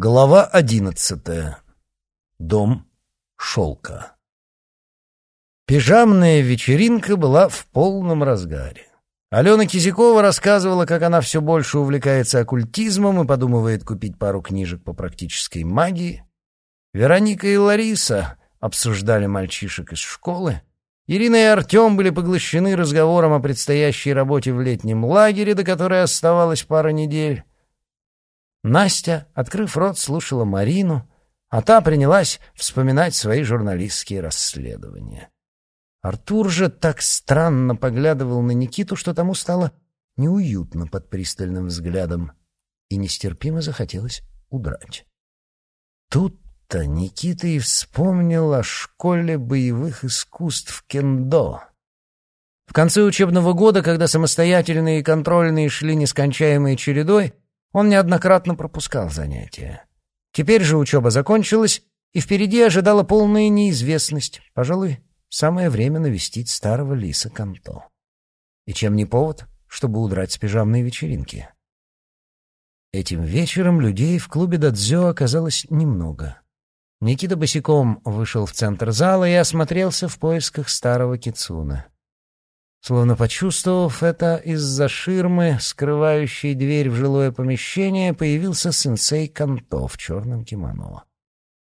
Глава одиннадцатая. Дом шелка. Пижамная вечеринка была в полном разгаре. Алена Кизякова рассказывала, как она все больше увлекается оккультизмом и подумывает купить пару книжек по практической магии. Вероника и Лариса обсуждали мальчишек из школы. Ирина и Артем были поглощены разговором о предстоящей работе в летнем лагере, до которой оставалась пара недель. Настя, открыв рот, слушала Марину, а та принялась вспоминать свои журналистские расследования. Артур же так странно поглядывал на Никиту, что тому стало неуютно под пристальным взглядом, и нестерпимо захотелось удрать. Тут-то Никита и вспомнил о школе боевых искусств кендо. В конце учебного года, когда самостоятельные и контрольные шли нескончаемой чередой, он неоднократно пропускал занятия. Теперь же учеба закончилась, и впереди ожидала полная неизвестность. Пожалуй, самое время навестить старого лиса Канто. И чем не повод, чтобы удрать с пижамной вечеринки? Этим вечером людей в клубе Дадзё оказалось немного. Никита босиком вышел в центр зала и осмотрелся в поисках старого кицуна. Словно почувствовав это, из-за ширмы, скрывающей дверь в жилое помещение, появился сенсей Канто в черном кимоно.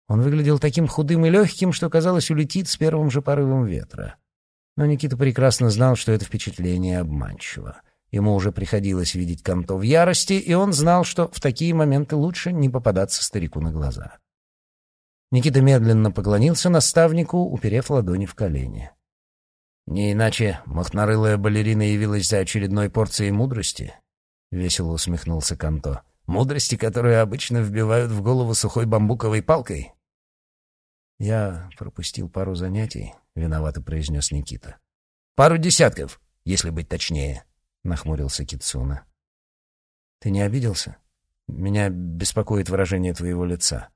Он выглядел таким худым и легким, что, казалось, улетит с первым же порывом ветра. Но Никита прекрасно знал, что это впечатление обманчиво. Ему уже приходилось видеть Канто в ярости, и он знал, что в такие моменты лучше не попадаться старику на глаза. Никита медленно поклонился наставнику, уперев ладони в колени. Не иначе махнарылая балерина явилась за очередной порцией мудрости? Весело усмехнулся Канто. Мудрости, которые обычно вбивают в голову сухой бамбуковой палкой? Я пропустил пару занятий, виновато произнес Никита. Пару десятков, если быть точнее, нахмурился Кицуна. Ты не обиделся? Меня беспокоит выражение твоего лица.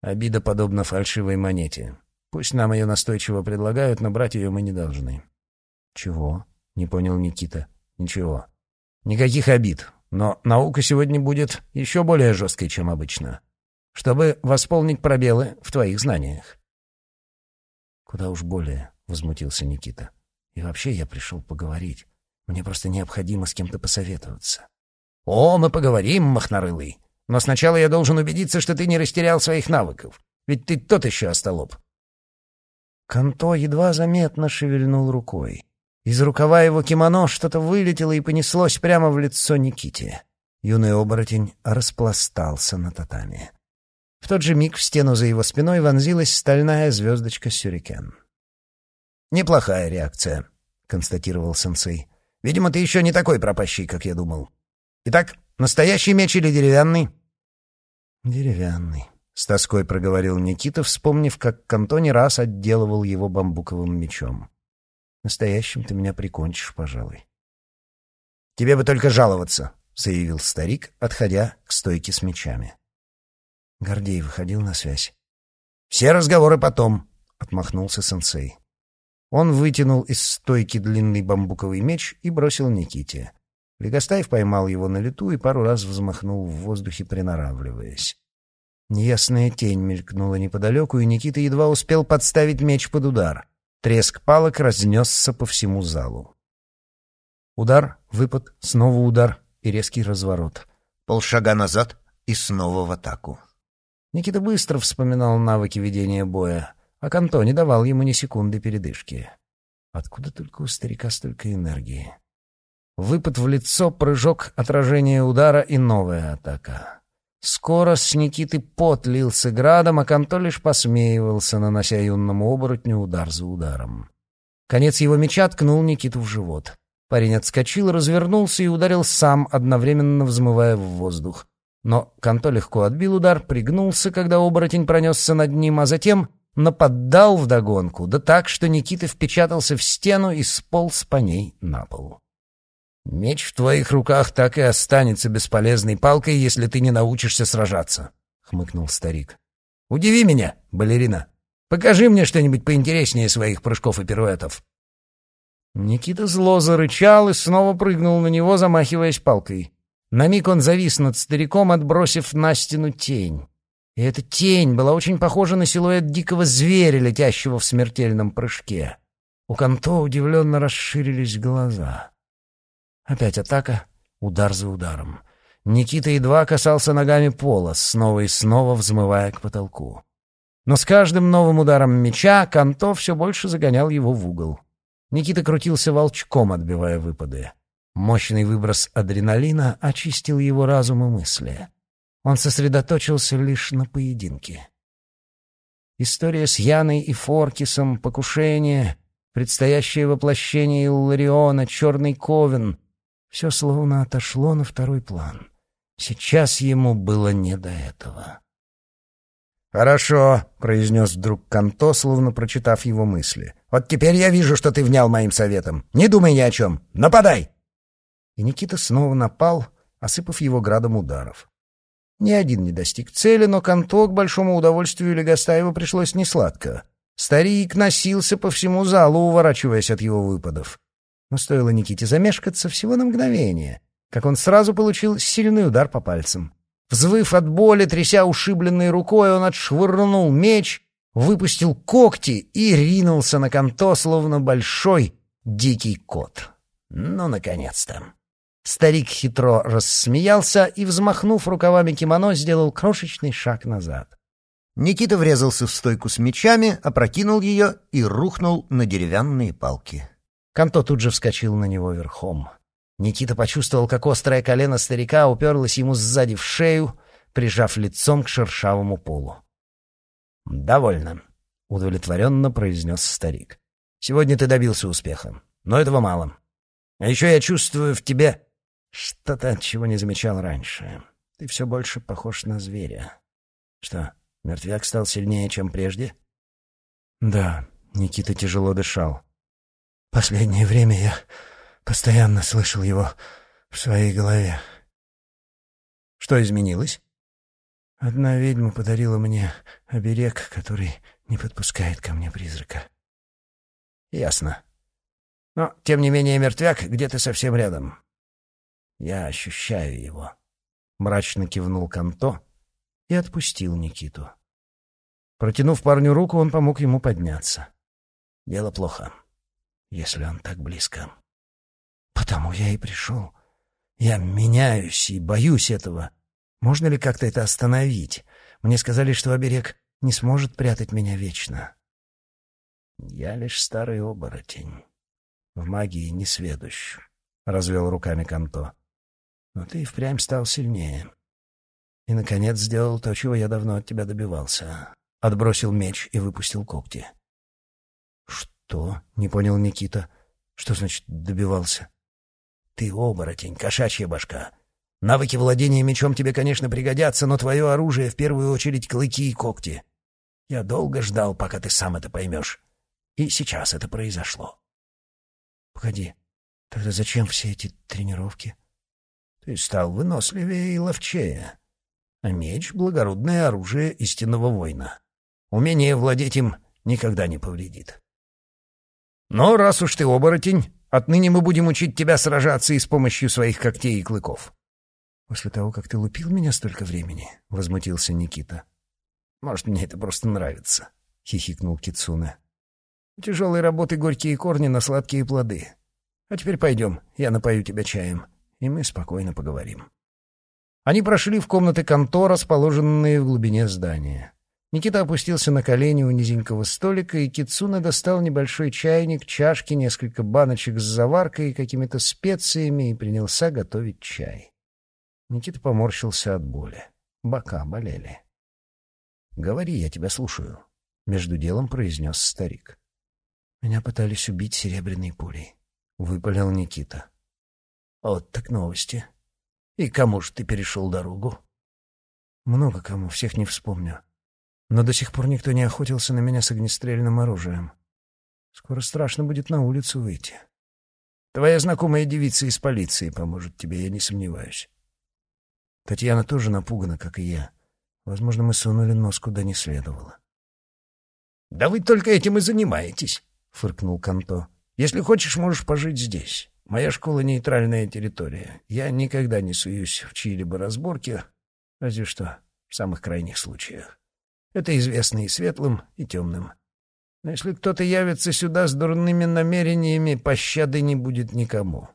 Обида подобна фальшивой монете. Пусть нам ее настойчиво предлагают, но брать ее мы не должны. Чего? Не понял Никита. Ничего. Никаких обид. Но наука сегодня будет еще более жесткой, чем обычно. Чтобы восполнить пробелы в твоих знаниях. Куда уж более, возмутился Никита. И вообще я пришел поговорить. Мне просто необходимо с кем-то посоветоваться. О, мы поговорим, махнарылый. Но сначала я должен убедиться, что ты не растерял своих навыков. Ведь ты тот еще остолоп. Канто едва заметно шевельнул рукой. Из рукава его кимоно что-то вылетело и понеслось прямо в лицо Никите. Юный оборотень распластался на татами. В тот же миг в стену за его спиной вонзилась стальная звездочка сюрикен. «Неплохая реакция», — констатировал сенсей. «Видимо, ты еще не такой пропащий, как я думал. Итак, настоящий меч или деревянный?» «Деревянный», с тоской проговорил Никита, вспомнив, как Кантони раз отделывал его бамбуковым мечом. Настоящим ты меня прикончишь, пожалуй. Тебе бы только жаловаться, заявил старик, отходя к стойке с мечами. Гордей выходил на связь. Все разговоры потом, отмахнулся сенсей. Он вытянул из стойки длинный бамбуковый меч и бросил Никите. Легостаев поймал его на лету и пару раз взмахнул в воздухе, приноравливаясь. Неясная тень мелькнула неподалеку, и Никита едва успел подставить меч под удар. Треск палок разнесся по всему залу. Удар, выпад, снова удар и резкий разворот. Полшага назад и снова в атаку. Никита быстро вспоминал навыки ведения боя, а Канто не давал ему ни секунды передышки. Откуда только у старика столько энергии? Выпад в лицо, прыжок, отражение удара и новая атака. Скоро с Никиты пот лился градом, а Канто лишь посмеивался, нанося юному оборотню удар за ударом. Конец его меча ткнул Никиту в живот. Парень отскочил, развернулся и ударил сам, одновременно взмывая в воздух. Но Канто легко отбил удар, пригнулся, когда оборотень пронесся над ним, а затем нападал вдогонку, да так, что Никита впечатался в стену и сполз по ней на пол. Меч в твоих руках так и останется бесполезной палкой, если ты не научишься сражаться, — хмыкнул старик. — Удиви меня, балерина. Покажи мне что-нибудь поинтереснее своих прыжков и пируэтов. Никита зло зарычал и снова прыгнул на него, замахиваясь палкой. На миг он завис над стариком, отбросив на стену тень. И эта тень была очень похожа на силуэт дикого зверя, летящего в смертельном прыжке. У Канто удивленно расширились глаза. Опять атака, удар за ударом. Никита едва касался ногами пола, снова и снова взмывая к потолку. Но с каждым новым ударом меча Канто все больше загонял его в угол. Никита крутился волчком, отбивая выпады. Мощный выброс адреналина очистил его разум и мысли. Он сосредоточился лишь на поединке. История с Яной и Форкисом, покушение, предстоящее воплощение Иллариона, черный ковен — все словно отошло на второй план. Сейчас ему было не до этого. «Хорошо», — произнес вдруг Канто, словно прочитав его мысли. «Вот теперь я вижу, что ты внял моим советом. Не думай ни о чем. Нападай!» И Никита снова напал, осыпав его градом ударов. Ни один не достиг цели, но Канто к большому удовольствию Легостаева пришлось несладко. Старик носился по всему залу, уворачиваясь от его выпадов. Но стоило Никите замешкаться всего на мгновение, как он сразу получил сильный удар по пальцам. Взвыв от боли, тряся ушибленной рукой, он отшвырнул меч, выпустил когти и ринулся на Канто, словно большой дикий кот. Ну, наконец-то. Старик хитро рассмеялся и, взмахнув рукавами кимоно, сделал крошечный шаг назад. Никита врезался в стойку с мечами, опрокинул ее и рухнул на деревянные палки. Канто тут же вскочил на него верхом. Никита почувствовал, как острое колено старика уперлось ему сзади в шею, прижав лицом к шершавому полу. «Довольно», — удовлетворенно произнес старик. «Сегодня ты добился успеха, но этого мало. А еще я чувствую в тебе что-то, чего не замечал раньше. Ты все больше похож на зверя. Что, мертвяк стал сильнее, чем прежде?» «Да», — Никита тяжело дышал. «Последнее время я Постоянно слышал его в своей голове. Что изменилось? Одна ведьма подарила мне оберег, который не подпускает ко мне призрака. Ясно. Но, тем не менее, мертвяк где-то совсем рядом. Я ощущаю его. Мрачно кивнул Канто и отпустил Никиту. Протянув парню руку, он помог ему подняться. Дело плохо, если он так близко. Потому я и пришел. Я меняюсь и боюсь этого. Можно ли как-то это остановить? Мне сказали, что оберег не сможет прятать меня вечно. Я лишь старый оборотень. В магии не сведущ, — развел руками Канто. Но ты впрямь стал сильнее. И, наконец, сделал то, чего я давно от тебя добивался. Отбросил меч и выпустил когти. Что? — не понял Никита. Что значит «добивался»? Ты оборотень, кошачья башка. Навыки владения мечом тебе, конечно, пригодятся, но твое оружие в первую очередь клыки и когти. Я долго ждал, пока ты сам это поймешь. И сейчас это произошло. Погоди, тогда зачем все эти тренировки? Ты стал выносливее и ловчее. А меч — благородное оружие истинного воина. Умение владеть им никогда не повредит. Но раз уж ты оборотень, Отныне мы будем учить тебя сражаться и с помощью своих когтей и клыков». «После того, как ты лупил меня столько времени?» — возмутился Никита. «Может, мне это просто нравится», — хихикнул Кицуна. «У тяжелой работы горькие корни на сладкие плоды. А теперь пойдем, я напою тебя чаем, и мы спокойно поговорим». Они прошли в комнаты контор, расположенные в глубине здания. Никита опустился на колени у низенького столика, и Кицуна достал небольшой чайник, чашки, несколько баночек с заваркой и какими-то специями и принялся готовить чай. Никита поморщился от боли. Бока болели. «Говори, я тебя слушаю», — между делом произнес старик. «Меня пытались убить серебряной пулей», — выпалил Никита. «Вот так новости. И кому же ты перешел дорогу?» «Много кому, всех не вспомню но до сих пор никто не охотился на меня с огнестрельным оружием. Скоро страшно будет на улицу выйти. Твоя знакомая девица из полиции поможет тебе, я не сомневаюсь. Татьяна тоже напугана, как и я. Возможно, мы сунули нос куда не следовало. — Да вы только этим и занимаетесь, — фыркнул Канто. — Если хочешь, можешь пожить здесь. моя школа — нейтральная территория. Я никогда не суюсь в чьи-либо разборки, разве что в самых крайних случаях. Это известно и светлым, и темным. Но если кто-то явится сюда с дурными намерениями, пощады не будет никому.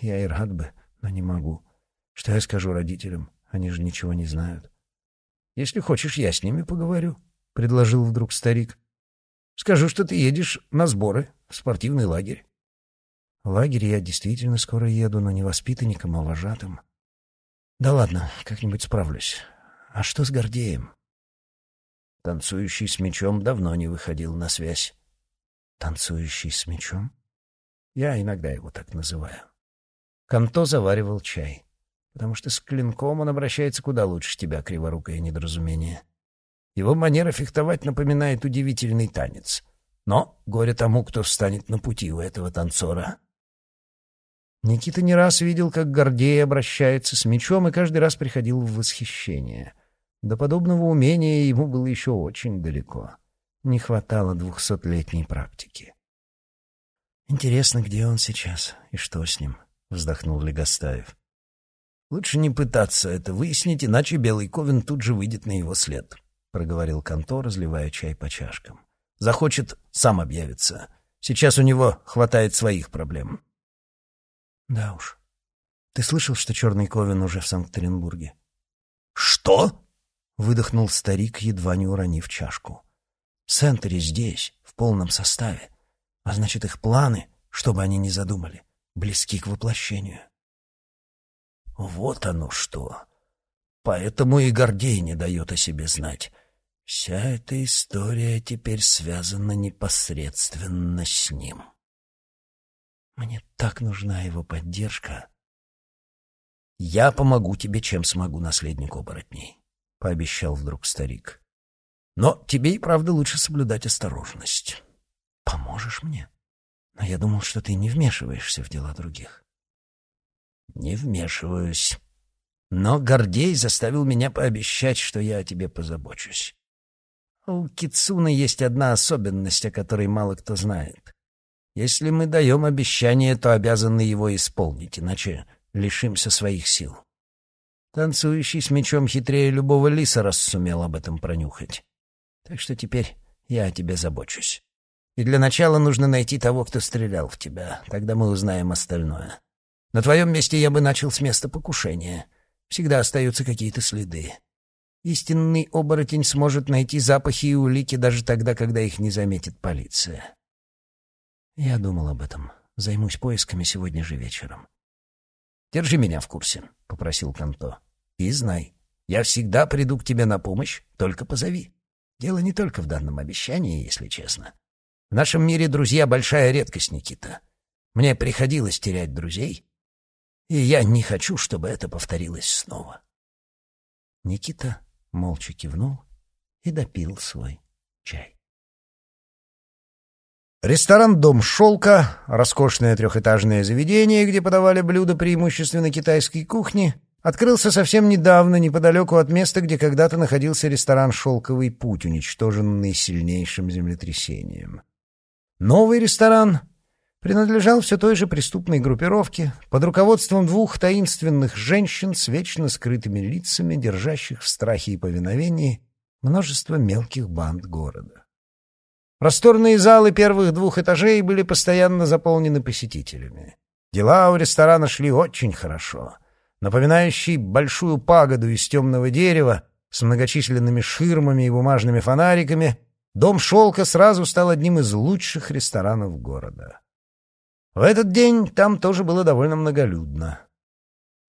Я и рад бы, но не могу. Что я скажу родителям? Они же ничего не знают. Если хочешь, я с ними поговорю, — предложил вдруг старик. Скажу, что ты едешь на сборы в спортивный лагерь. В лагерь я действительно скоро еду, но не воспитанником, а вожатым. Да ладно, как-нибудь справлюсь. А что с Гордеем? Танцующий с мечом давно не выходил на связь. Танцующий с мечом? Я иногда его так называю. Канто заваривал чай, потому что с клинком он обращается куда лучше тебя, криворукое недоразумение. Его манера фехтовать напоминает удивительный танец. Но горе тому, кто встанет на пути у этого танцора. Никита не раз видел, как Гордей обращается с мечом, и каждый раз приходил в восхищение. До подобного умения ему было еще очень далеко. Не хватало двухсотлетней практики. «Интересно, где он сейчас и что с ним?» — вздохнул Легостаев. «Лучше не пытаться это выяснить, иначе Белый Ковен тут же выйдет на его след», — проговорил Канто, разливая чай по чашкам. «Захочет, сам объявится. Сейчас у него хватает своих проблем». Да уж. Ты слышал, что Черный Ковен уже в Санкт-Петербурге? Что? Выдохнул старик, едва не уронив чашку. Сентери здесь, в полном составе. А значит, их планы, чтобы они не задумали, близки к воплощению. Вот оно что. Поэтому и Гордей не дает о себе знать. Вся эта история теперь связана непосредственно с ним. Мне так нужна его поддержка. Я помогу тебе, чем смогу, наследник оборотней, — пообещал вдруг старик. Но тебе и правда лучше соблюдать осторожность. Поможешь мне? Но я думал, что ты не вмешиваешься в дела других. Не вмешиваюсь. Но Гордей заставил меня пообещать, что я о тебе позабочусь. У Кицуна есть одна особенность, о которой мало кто знает. Если мы даем обещание, то обязаны его исполнить, иначе лишимся своих сил. Танцующий с мечом хитрее любого лиса раз сумел об этом пронюхать. Так что теперь я о тебе забочусь. И для начала нужно найти того, кто стрелял в тебя. Тогда мы узнаем остальное. На твоем месте я бы начал с места покушения. Всегда остаются какие-то следы. Истинный оборотень сможет найти запахи и улики даже тогда, когда их не заметит полиция. Я думал об этом. Займусь поисками сегодня же вечером. «Держи меня в курсе», — попросил Канто. «И знай, я всегда приду к тебе на помощь, только позови. Дело не только в данном обещании, если честно. В нашем мире друзья — большая редкость, Никита. Мне приходилось терять друзей, и я не хочу, чтобы это повторилось снова». Никита молча кивнул и допил свой чай. Ресторан «Дом шелка», роскошное трехэтажное заведение, где подавали блюда преимущественно китайской кухни, открылся совсем недавно, неподалеку от места, где когда-то находился ресторан «Шелковый путь», уничтоженный сильнейшим землетрясением. Новый ресторан принадлежал все той же преступной группировке под руководством двух таинственных женщин с вечно скрытыми лицами, держащих в страхе и повиновении множество мелких банд города. Просторные залы первых двух этажей были постоянно заполнены посетителями. Дела у ресторана шли очень хорошо. Напоминающий большую пагоду из темного дерева с многочисленными ширмами и бумажными фонариками, дом «Шелка» сразу стал одним из лучших ресторанов города. В этот день там тоже было довольно многолюдно.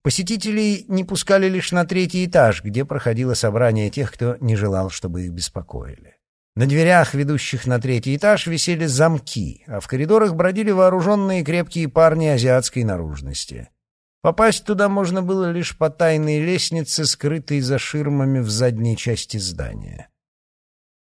Посетителей не пускали лишь на третий этаж, где проходило собрание тех, кто не желал, чтобы их беспокоили. На дверях, ведущих на третий этаж, висели замки, а в коридорах бродили вооруженные крепкие парни азиатской наружности. Попасть туда можно было лишь по тайной лестнице, скрытой за ширмами в задней части здания.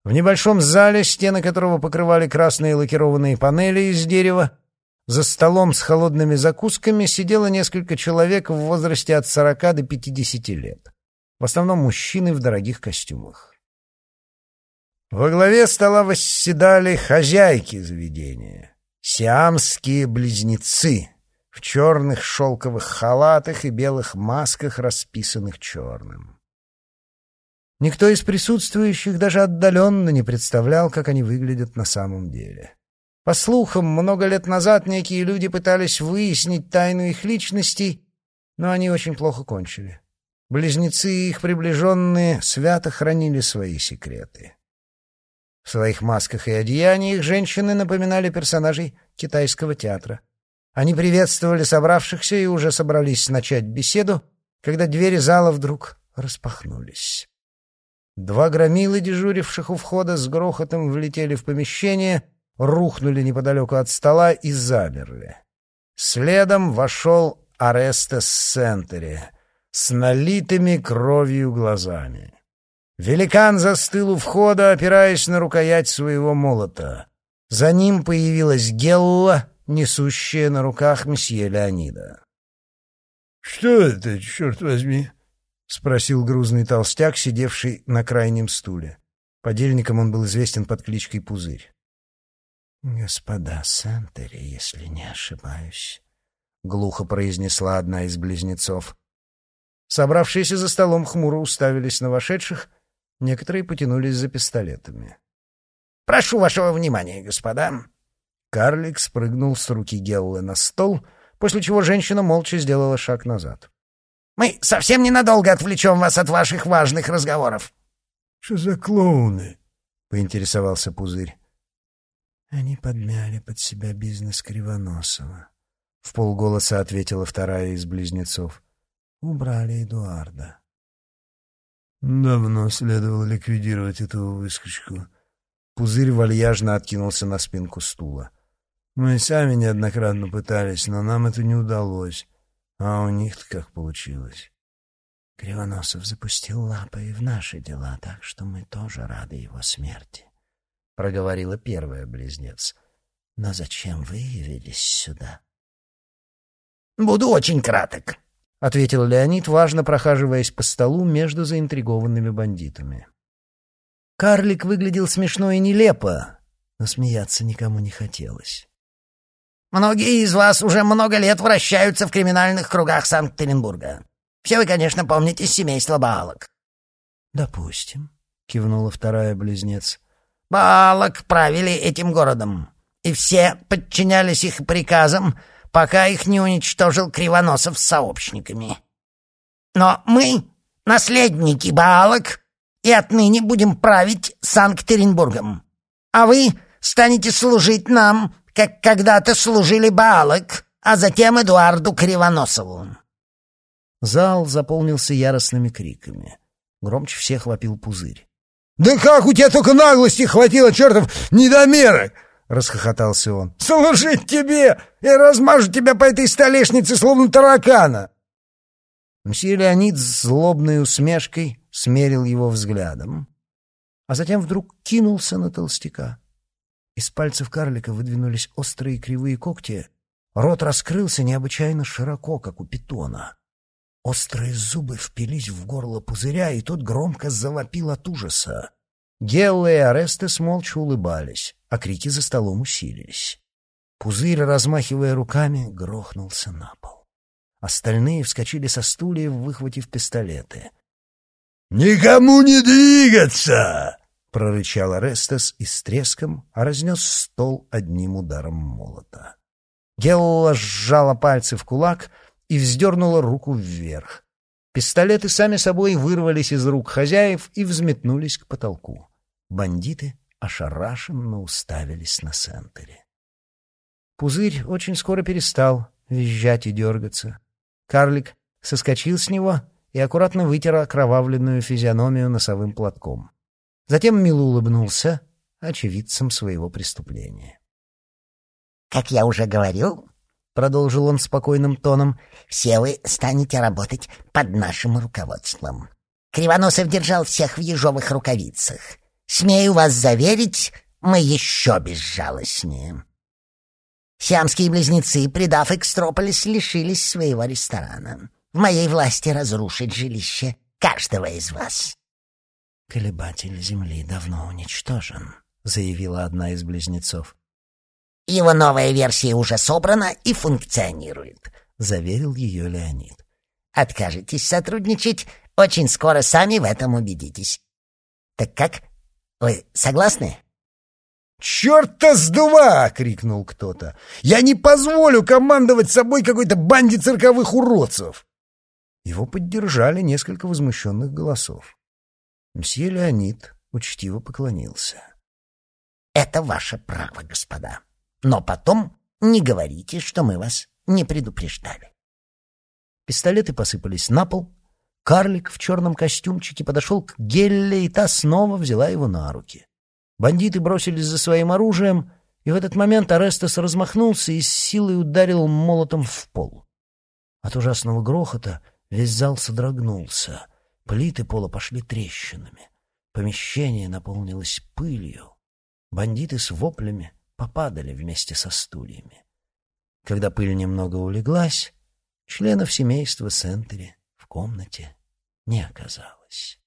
В небольшом зале, стены которого покрывали красные лакированные панели из дерева, за столом с холодными закусками сидело несколько человек в возрасте от 40 до 50 лет. В основном мужчины в дорогих костюмах. Во главе стола восседали хозяйки заведения. Сиамские близнецы в черных шелковых халатах и белых масках, расписанных черным. Никто из присутствующих даже отдаленно не представлял, как они выглядят на самом деле. По слухам, много лет назад некие люди пытались выяснить тайну их личностей, но они очень плохо кончили. Близнецы и их приближенные свято хранили свои секреты. В своих масках и одеяниях женщины напоминали персонажей китайского театра. Они приветствовали собравшихся и уже собрались начать беседу, когда двери зала вдруг распахнулись. Два громилы, дежуривших у входа, с грохотом влетели в помещение, рухнули неподалеку от стола и замерли. Следом вошел Арестес Сентери с налитыми кровью глазами. Великан застыл у входа, опираясь на рукоять своего молота. За ним появилась Гелла, несущая на руках месье Леонида. — Что это, черт возьми? — спросил грузный толстяк, сидевший на крайнем стуле. Подельником он был известен под кличкой Пузырь. — Господа Сентери, если не ошибаюсь, — глухо произнесла одна из близнецов. Собравшиеся за столом хмуро уставились на вошедших, некоторые потянулись за пистолетами. — Прошу вашего внимания, господа. Карлик спрыгнул с руки Геллы на стол, после чего женщина молча сделала шаг назад. — Мы совсем ненадолго отвлечем вас от ваших важных разговоров. — Что за клоуны? — поинтересовался Пузырь. Они подмяли под себя бизнес Кривоносова. — в полголоса ответила вторая из близнецов. Убрали Эдуарда. Давно следовало ликвидировать эту выскочку. Пузырь вальяжно откинулся на спинку стула. Мы сами неоднократно пытались, но нам это не удалось. А у них-то как получилось. Кривоносов запустил лапы в наши дела, так что мы тоже рады его смерти, — проговорила первая близнец. Но зачем вы явились сюда? — Буду очень краток, — ответил Леонид, важно прохаживаясь по столу между заинтригованными бандитами. Карлик выглядел смешно и нелепо, но смеяться никому не хотелось. «Многие из вас уже много лет вращаются в криминальных кругах Санкт-Петербурга. Все вы, конечно, помните семейство Баалок». «Допустим», — кивнула вторая близнец. «Баалок правили этим городом, и все подчинялись их приказам, пока их не уничтожил Кривоносов с сообщниками. Но мы — наследники Баалок, и отныне будем править Санкт-Петербургом. А вы станете служить нам, как когда-то служили Баалок, а затем Эдуарду Кривоносову». Зал заполнился яростными криками. Громче всех вопил пузырь. «Да как у тебя только наглости хватило, чертов недомерок!» — расхохотался он. «Служить тебе! Я размажу тебя по этой столешнице, словно таракана!» Мсье Леонид с злобной усмешкой смерил его взглядом, а затем вдруг кинулся на толстяка. Из пальцев карлика выдвинулись острые кривые когти, рот раскрылся необычайно широко, как у питона. Острые зубы впились в горло пузыря, и тот громко завопил от ужаса. Гелла и Арестес молча улыбались, а крики за столом усилились. Пузырь, размахивая руками, грохнулся на пол. Остальные вскочили со стульев, выхватив пистолеты. «Никому не двигаться!» — прорычал Арестес и с треском разнес стол одним ударом молота. Гелла сжала пальцы в кулак и вздернула руку вверх. Пистолеты сами собой вырвались из рук хозяев и взметнулись к потолку. Бандиты ошарашенно уставились на Сентере. Пузырь очень скоро перестал визжать и дергаться. Карлик соскочил с него и аккуратно вытер окровавленную физиономию носовым платком. Затем мило улыбнулся очевидцам своего преступления. «Как я уже говорил, — продолжил он спокойным тоном, — все вы станете работать под нашим руководством. Кривоносов держал всех в ежовых рукавицах. Смею вас заверить, мы еще безжалостнее. Сиамские близнецы, предав Экстрополис, лишились своего ресторана. В моей власти разрушить жилище каждого из вас. «Колебатель Земли давно уничтожен», — заявила одна из близнецов. Его новая версия уже собрана и функционирует», — заверил ее Леонид. «Откажетесь сотрудничать, очень скоро сами в этом убедитесь. Так как? Вы согласны?» «Черт-то с два!» — крикнул кто-то. «Я не позволю командовать собой какой-то банде цирковых уродцев!» Его поддержали несколько возмущенных голосов. Мсье Леонид учтиво поклонился. «Это ваше право, господа. Но потом не говорите, что мы вас не предупреждали». Пистолеты посыпались на пол. Карлик в черном костюмчике подошел к Гелле, и та снова взяла его на руки. Бандиты бросились за своим оружием, и в этот момент Арестес размахнулся и с силой ударил молотом в пол. От ужасного грохота весь зал содрогнулся. Плиты пола пошли трещинами. Помещение наполнилось пылью. Бандиты с воплями попадали вместе со стульями. Когда пыль немного улеглась, членов семейства Сентери в комнате не оказалось.